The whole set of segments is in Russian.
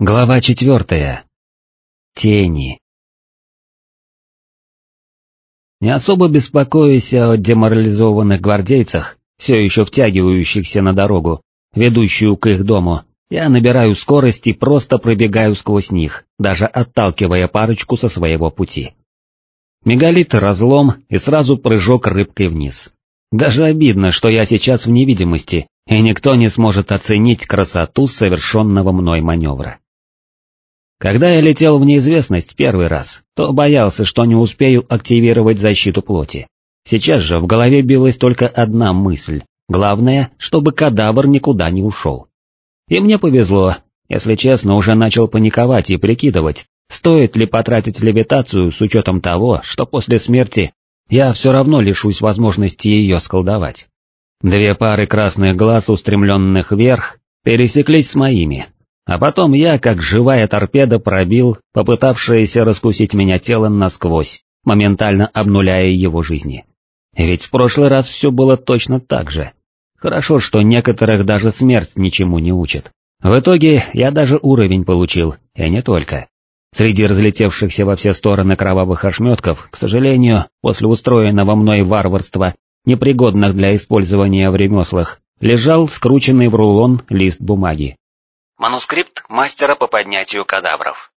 Глава четвертая. Тени. Не особо беспокоясь о деморализованных гвардейцах, все еще втягивающихся на дорогу, ведущую к их дому, я набираю скорость и просто пробегаю сквозь них, даже отталкивая парочку со своего пути. Мегалит разлом и сразу прыжок рыбкой вниз. Даже обидно, что я сейчас в невидимости, и никто не сможет оценить красоту совершенного мной маневра. Когда я летел в неизвестность первый раз, то боялся, что не успею активировать защиту плоти. Сейчас же в голове билась только одна мысль. Главное, чтобы кадавр никуда не ушел. И мне повезло, если честно, уже начал паниковать и прикидывать, стоит ли потратить левитацию с учетом того, что после смерти я все равно лишусь возможности ее сколдовать. Две пары красных глаз, устремленных вверх, пересеклись с моими, а потом я, как живая торпеда, пробил, попытавшееся раскусить меня тело насквозь, моментально обнуляя его жизни. Ведь в прошлый раз все было точно так же. Хорошо, что некоторых даже смерть ничему не учит. В итоге я даже уровень получил, и не только. Среди разлетевшихся во все стороны кровавых ошметков, к сожалению, после устроенного мной варварства, непригодных для использования в ремеслах, лежал скрученный в рулон лист бумаги. Манускрипт мастера по поднятию кадавров.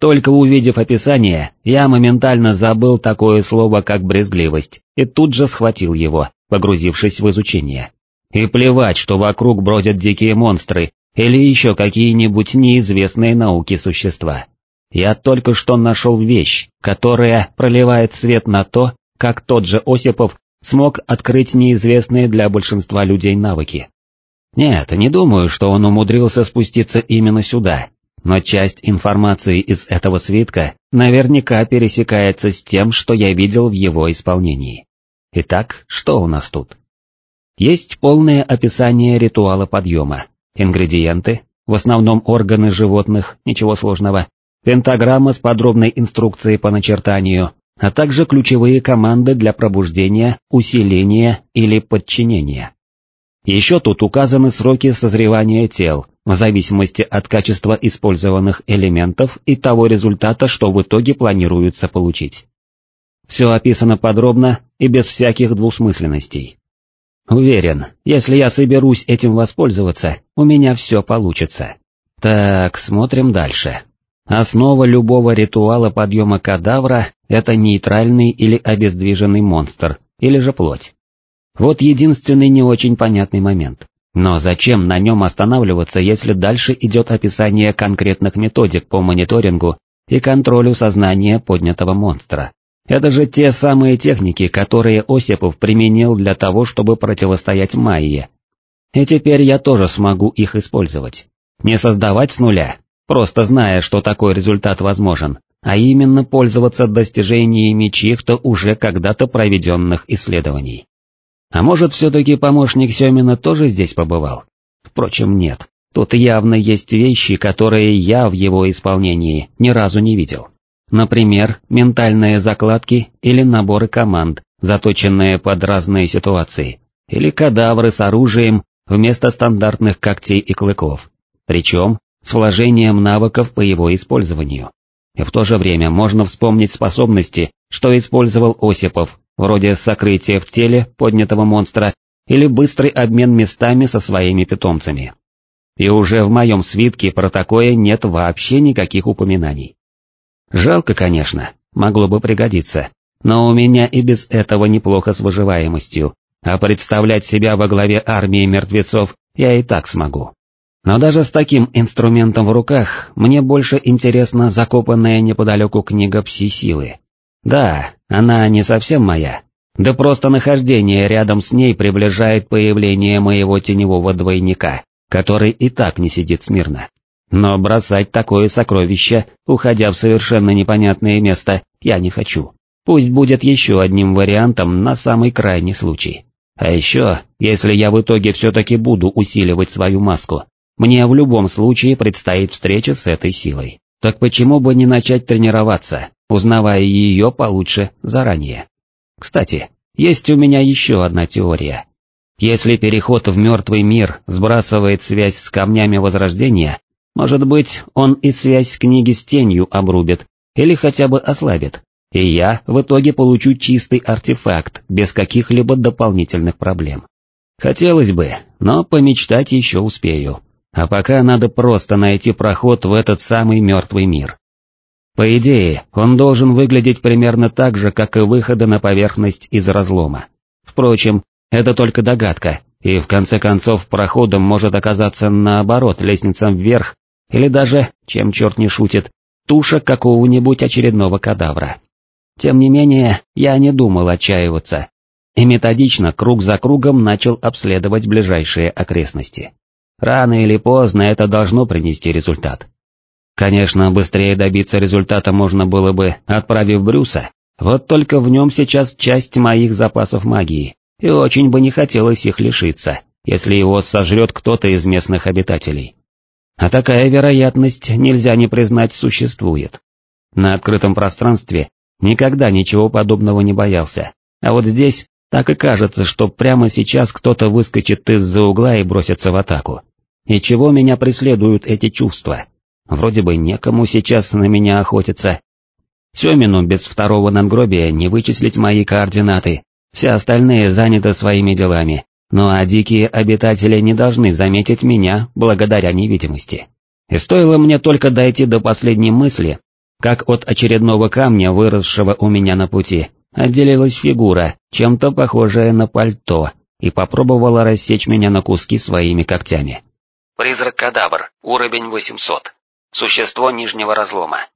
Только увидев описание, я моментально забыл такое слово, как брезгливость, и тут же схватил его, погрузившись в изучение. И плевать, что вокруг бродят дикие монстры или еще какие-нибудь неизвестные науки существа. Я только что нашел вещь, которая проливает свет на то, как тот же Осипов смог открыть неизвестные для большинства людей навыки. Нет, не думаю, что он умудрился спуститься именно сюда, но часть информации из этого свитка наверняка пересекается с тем, что я видел в его исполнении. Итак, что у нас тут? Есть полное описание ритуала подъема, ингредиенты, в основном органы животных, ничего сложного, пентаграмма с подробной инструкцией по начертанию, а также ключевые команды для пробуждения, усиления или подчинения. Еще тут указаны сроки созревания тел, в зависимости от качества использованных элементов и того результата, что в итоге планируется получить. Все описано подробно и без всяких двусмысленностей. Уверен, если я соберусь этим воспользоваться, у меня все получится. Так, смотрим дальше. Основа любого ритуала подъема кадавра – это нейтральный или обездвиженный монстр, или же плоть. Вот единственный не очень понятный момент. Но зачем на нем останавливаться, если дальше идет описание конкретных методик по мониторингу и контролю сознания поднятого монстра? Это же те самые техники, которые Осипов применил для того, чтобы противостоять Майе. И теперь я тоже смогу их использовать. Не создавать с нуля, просто зная, что такой результат возможен, а именно пользоваться достижениями чьих-то уже когда-то проведенных исследований. А может, все-таки помощник Семина тоже здесь побывал? Впрочем, нет. Тут явно есть вещи, которые я в его исполнении ни разу не видел. Например, ментальные закладки или наборы команд, заточенные под разные ситуации, или кадавры с оружием вместо стандартных когтей и клыков, причем с вложением навыков по его использованию. В то же время можно вспомнить способности, что использовал Осипов вроде сокрытия в теле поднятого монстра или быстрый обмен местами со своими питомцами. И уже в моем свитке про такое нет вообще никаких упоминаний. Жалко, конечно, могло бы пригодиться, но у меня и без этого неплохо с выживаемостью, а представлять себя во главе армии мертвецов я и так смогу. Но даже с таким инструментом в руках мне больше интересна закопанная неподалеку книга пси-силы. Да, она не совсем моя. Да просто нахождение рядом с ней приближает появление моего теневого двойника, который и так не сидит смирно. Но бросать такое сокровище, уходя в совершенно непонятное место, я не хочу. Пусть будет еще одним вариантом на самый крайний случай. А еще, если я в итоге все-таки буду усиливать свою маску, мне в любом случае предстоит встреча с этой силой. Так почему бы не начать тренироваться, узнавая ее получше заранее? Кстати, есть у меня еще одна теория. Если переход в мертвый мир сбрасывает связь с камнями Возрождения, Может быть, он и связь книги с тенью обрубит, или хотя бы ослабит, и я в итоге получу чистый артефакт, без каких-либо дополнительных проблем. Хотелось бы, но помечтать еще успею. А пока надо просто найти проход в этот самый мертвый мир. По идее, он должен выглядеть примерно так же, как и выходы на поверхность из разлома. Впрочем, это только догадка, и в конце концов проходом может оказаться наоборот лестницам вверх, или даже, чем черт не шутит, туша какого-нибудь очередного кадавра. Тем не менее, я не думал отчаиваться, и методично круг за кругом начал обследовать ближайшие окрестности. Рано или поздно это должно принести результат. Конечно, быстрее добиться результата можно было бы, отправив Брюса, вот только в нем сейчас часть моих запасов магии, и очень бы не хотелось их лишиться, если его сожрет кто-то из местных обитателей. А такая вероятность, нельзя не признать, существует. На открытом пространстве никогда ничего подобного не боялся, а вот здесь так и кажется, что прямо сейчас кто-то выскочит из-за угла и бросится в атаку. И чего меня преследуют эти чувства? Вроде бы некому сейчас на меня охотиться. Семину без второго надгробия не вычислить мои координаты, все остальные заняты своими делами, ну а дикие обитатели не должны заметить меня благодаря невидимости. И стоило мне только дойти до последней мысли, как от очередного камня, выросшего у меня на пути, отделилась фигура, чем-то похожая на пальто, и попробовала рассечь меня на куски своими когтями. Призрак-кадавр, уровень 800. Существо нижнего разлома.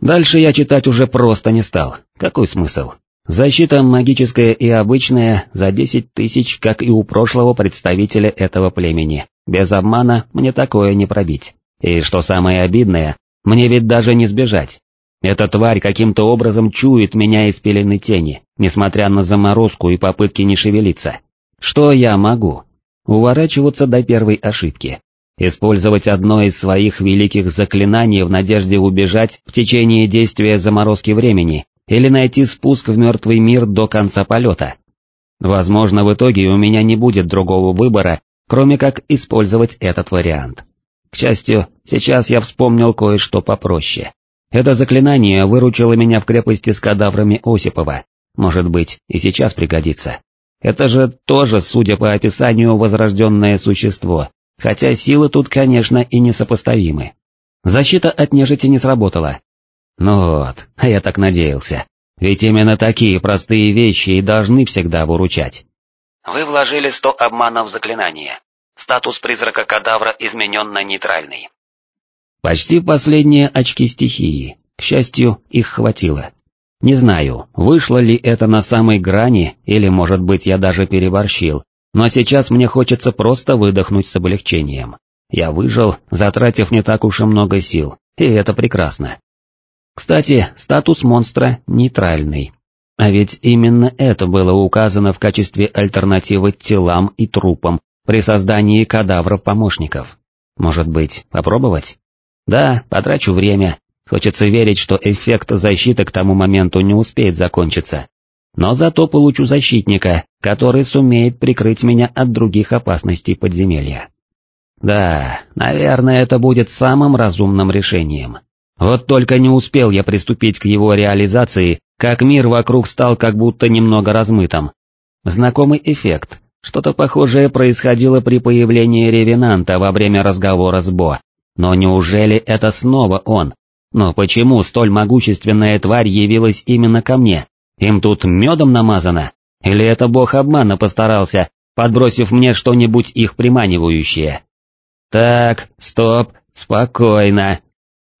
Дальше я читать уже просто не стал. Какой смысл? Защита магическая и обычная за 10 тысяч, как и у прошлого представителя этого племени. Без обмана мне такое не пробить. И что самое обидное, мне ведь даже не сбежать. Эта тварь каким-то образом чует меня из пелены тени, несмотря на заморозку и попытки не шевелиться. Что я могу? Уворачиваться до первой ошибки. Использовать одно из своих великих заклинаний в надежде убежать в течение действия заморозки времени или найти спуск в мертвый мир до конца полета. Возможно, в итоге у меня не будет другого выбора, кроме как использовать этот вариант. К счастью, сейчас я вспомнил кое-что попроще. Это заклинание выручило меня в крепости с кадаврами Осипова. Может быть, и сейчас пригодится. Это же тоже, судя по описанию, возрожденное существо, хотя силы тут, конечно, и несопоставимы. Защита от нежити не сработала. Ну вот, а я так надеялся. Ведь именно такие простые вещи и должны всегда выручать. Вы вложили сто обманов в заклинание. Статус призрака кадавра изменен на нейтральный. Почти последние очки стихии, к счастью, их хватило. Не знаю, вышло ли это на самой грани, или, может быть, я даже переборщил, но сейчас мне хочется просто выдохнуть с облегчением. Я выжил, затратив не так уж и много сил, и это прекрасно. Кстати, статус монстра нейтральный. А ведь именно это было указано в качестве альтернативы телам и трупам при создании кадавров-помощников. Может быть, попробовать? Да, потрачу время. Хочется верить, что эффект защиты к тому моменту не успеет закончиться. Но зато получу защитника, который сумеет прикрыть меня от других опасностей подземелья. Да, наверное, это будет самым разумным решением. Вот только не успел я приступить к его реализации, как мир вокруг стал как будто немного размытым. Знакомый эффект, что-то похожее происходило при появлении Ревенанта во время разговора с Бо. Но неужели это снова он? Но почему столь могущественная тварь явилась именно ко мне? Им тут медом намазано? Или это бог обмана постарался, подбросив мне что-нибудь их приманивающее? Так, стоп, спокойно.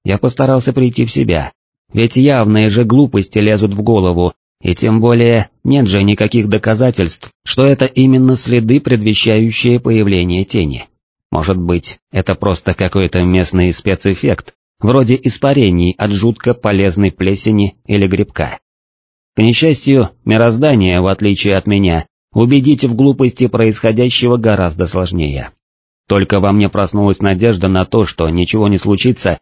Я постарался прийти в себя, ведь явные же глупости лезут в голову, и тем более нет же никаких доказательств, что это именно следы, предвещающие появление тени. Может быть, это просто какой-то местный спецэффект, вроде испарений от жутко полезной плесени или грибка. К несчастью, мироздание, в отличие от меня, убедить в глупости происходящего гораздо сложнее. Только во мне проснулась надежда на то, что ничего не случится,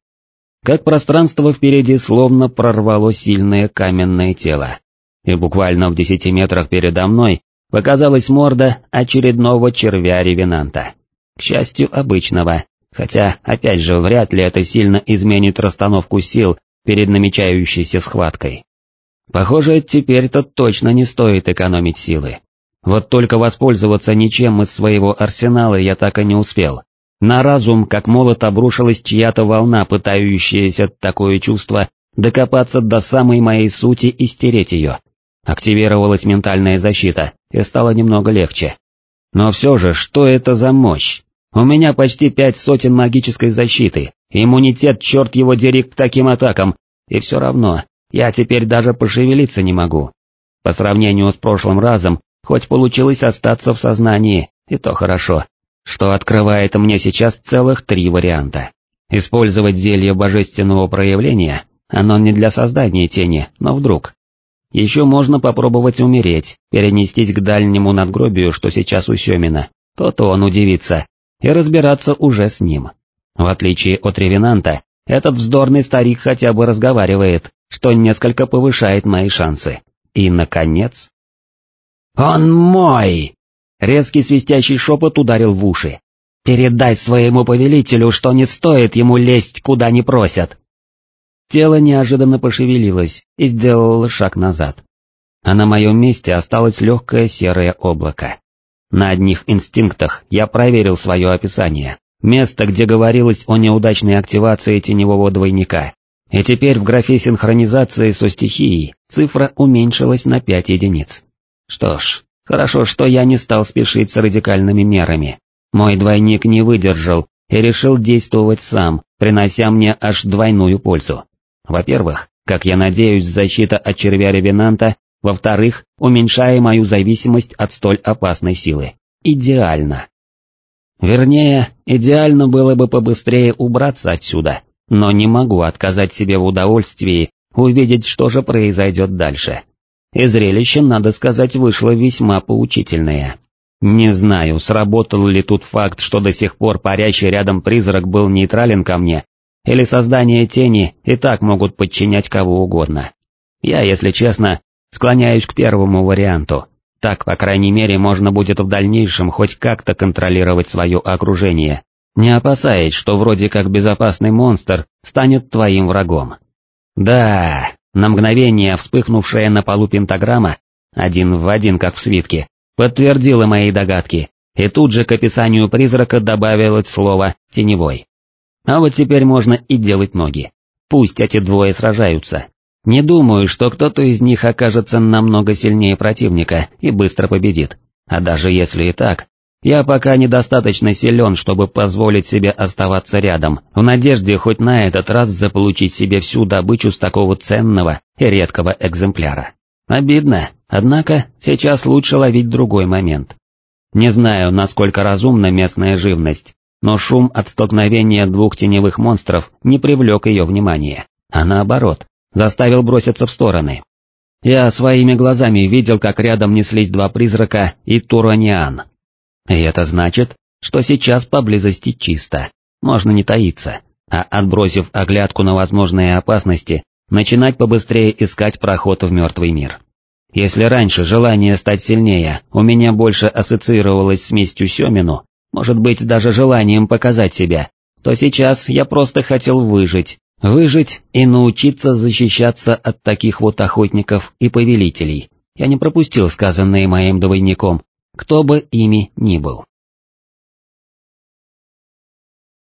как пространство впереди словно прорвало сильное каменное тело. И буквально в десяти метрах передо мной показалась морда очередного червя-ревенанта. К счастью, обычного, хотя, опять же, вряд ли это сильно изменит расстановку сил перед намечающейся схваткой. Похоже, теперь-то точно не стоит экономить силы. Вот только воспользоваться ничем из своего арсенала я так и не успел. На разум, как молот, обрушилась чья-то волна, пытающаяся такое чувство докопаться до самой моей сути и стереть ее. Активировалась ментальная защита, и стало немного легче. Но все же, что это за мощь? У меня почти пять сотен магической защиты, иммунитет, черт его дери, к таким атакам, и все равно, я теперь даже пошевелиться не могу. По сравнению с прошлым разом, хоть получилось остаться в сознании, и то хорошо, что открывает мне сейчас целых три варианта. Использовать зелье божественного проявления, оно не для создания тени, но вдруг. Еще можно попробовать умереть, перенестись к дальнему надгробию, что сейчас у Семина, то-то он удивится, и разбираться уже с ним. В отличие от Ревенанта, этот вздорный старик хотя бы разговаривает, что несколько повышает мои шансы. И, наконец... «Он мой!» Резкий свистящий шепот ударил в уши. «Передай своему повелителю, что не стоит ему лезть, куда не просят!» Тело неожиданно пошевелилось и сделало шаг назад. А на моем месте осталось легкое серое облако. На одних инстинктах я проверил свое описание, место, где говорилось о неудачной активации теневого двойника. И теперь в графе синхронизации со стихией цифра уменьшилась на 5 единиц. Что ж, хорошо, что я не стал спешить с радикальными мерами. Мой двойник не выдержал и решил действовать сам, принося мне аж двойную пользу. Во-первых, как я надеюсь, защита от червя ревенанта во-вторых, уменьшая мою зависимость от столь опасной силы. Идеально. Вернее, идеально было бы побыстрее убраться отсюда, но не могу отказать себе в удовольствии увидеть, что же произойдет дальше. И зрелище, надо сказать, вышло весьма поучительное. Не знаю, сработал ли тут факт, что до сих пор парящий рядом призрак был нейтрален ко мне, или создание тени и так могут подчинять кого угодно. Я, если честно, Склоняюсь к первому варианту. Так, по крайней мере, можно будет в дальнейшем хоть как-то контролировать свое окружение, не опасаясь, что вроде как безопасный монстр станет твоим врагом. Да, на мгновение вспыхнувшая на полу пентаграмма, один в один как в свитке, подтвердила мои догадки, и тут же к описанию призрака добавилось слово «теневой». А вот теперь можно и делать ноги. Пусть эти двое сражаются, не думаю, что кто-то из них окажется намного сильнее противника и быстро победит. А даже если и так, я пока недостаточно силен, чтобы позволить себе оставаться рядом, в надежде хоть на этот раз заполучить себе всю добычу с такого ценного и редкого экземпляра. Обидно, однако сейчас лучше ловить другой момент. Не знаю, насколько разумна местная живность, но шум от столкновения двух теневых монстров не привлек ее внимания, а наоборот, заставил броситься в стороны. Я своими глазами видел, как рядом неслись два призрака и Тураниан. И это значит, что сейчас поблизости чисто, можно не таиться, а отбросив оглядку на возможные опасности, начинать побыстрее искать проход в мертвый мир. Если раньше желание стать сильнее у меня больше ассоциировалось с местью Семину, может быть даже желанием показать себя, то сейчас я просто хотел выжить, Выжить и научиться защищаться от таких вот охотников и повелителей. Я не пропустил сказанные моим двойником, кто бы ими ни был.